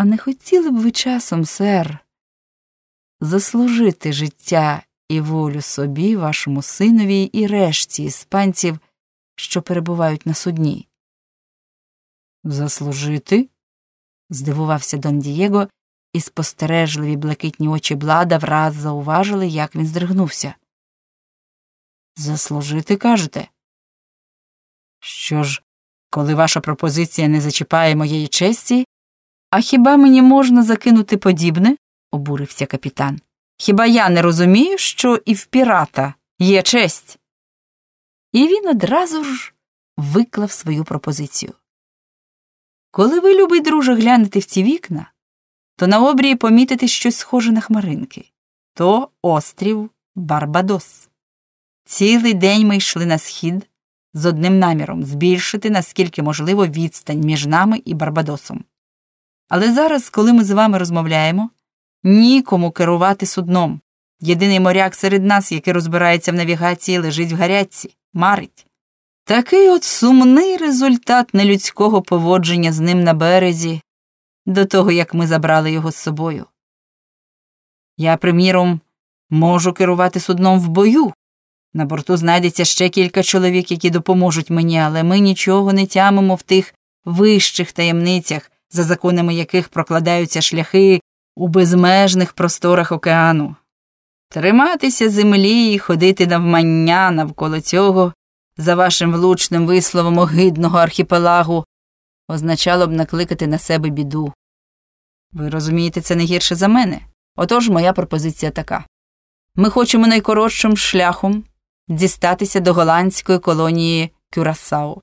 А не хотіли б ви часом, сер, заслужити життя і волю собі, вашому синові і решті іспанців, що перебувають на судні? Заслужити? здивувався Дон Дієго, і спостережливі блакитні очі блада враз зауважили, як він здригнувся. Заслужити, кажете? Що ж, коли ваша пропозиція не зачіпає моєї честі, а хіба мені можна закинути подібне? обурився капітан. Хіба я не розумію, що і в пірата є честь? І він одразу ж виклав свою пропозицію. Коли ви, любий друже, глянете в ці вікна, то на обрії помітите щось схоже на хмаринки то острів Барбадос. Цілий день ми йшли на схід з одним наміром збільшити наскільки можливо відстань між нами і Барбадосом. Але зараз, коли ми з вами розмовляємо, нікому керувати судном. Єдиний моряк серед нас, який розбирається в навігації, лежить в гарячці, марить. Такий от сумний результат нелюдського поводження з ним на березі до того, як ми забрали його з собою. Я, приміром, можу керувати судном в бою. На борту знайдеться ще кілька чоловік, які допоможуть мені, але ми нічого не тямимо в тих вищих таємницях, за законами яких прокладаються шляхи у безмежних просторах океану. Триматися землі і ходити навмання навколо цього, за вашим влучним висловом огидного архіпелагу, означало б накликати на себе біду. Ви розумієте, це не гірше за мене. Отож моя пропозиція така ми хочемо найкоротшим шляхом дістатися до голландської колонії Кюрасау.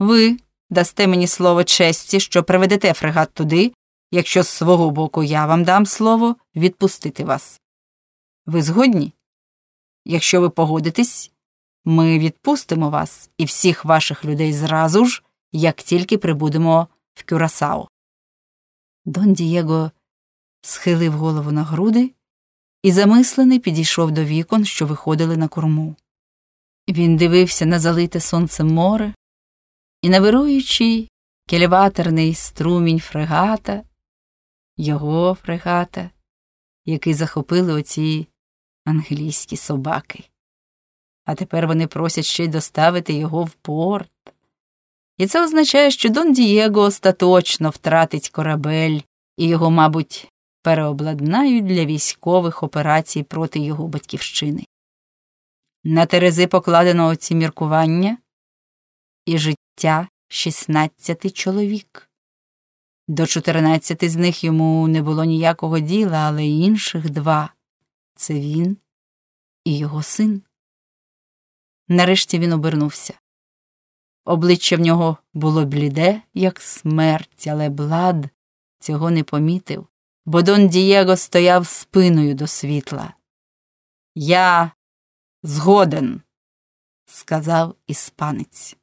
Ви дасте мені слово честі, що приведете фрегат туди, якщо з свого боку я вам дам слово відпустити вас. Ви згодні? Якщо ви погодитесь, ми відпустимо вас і всіх ваших людей зразу ж, як тільки прибудемо в Кюрасао. Дон Дієго схилив голову на груди і замислений підійшов до вікон, що виходили на корму. Він дивився на залите сонцем море і на вируючий келеваторний струмінь фрегата, його фрегата, який захопили оці англійські собаки. А тепер вони просять ще й доставити його в порт. І це означає, що Дон Дієго остаточно втратить корабель і його, мабуть, переобладнають для військових операцій проти його батьківщини. На Терези покладено оці міркування і життя 16 чоловік. До 14 з них йому не було ніякого діла, але інших два це він і його син. Нарешті він обернувся. Обличчя в нього було бліде, як смерть, але блад цього не помітив, бо Дон Дієго стояв спиною до світла. Я згоден, сказав іспанець.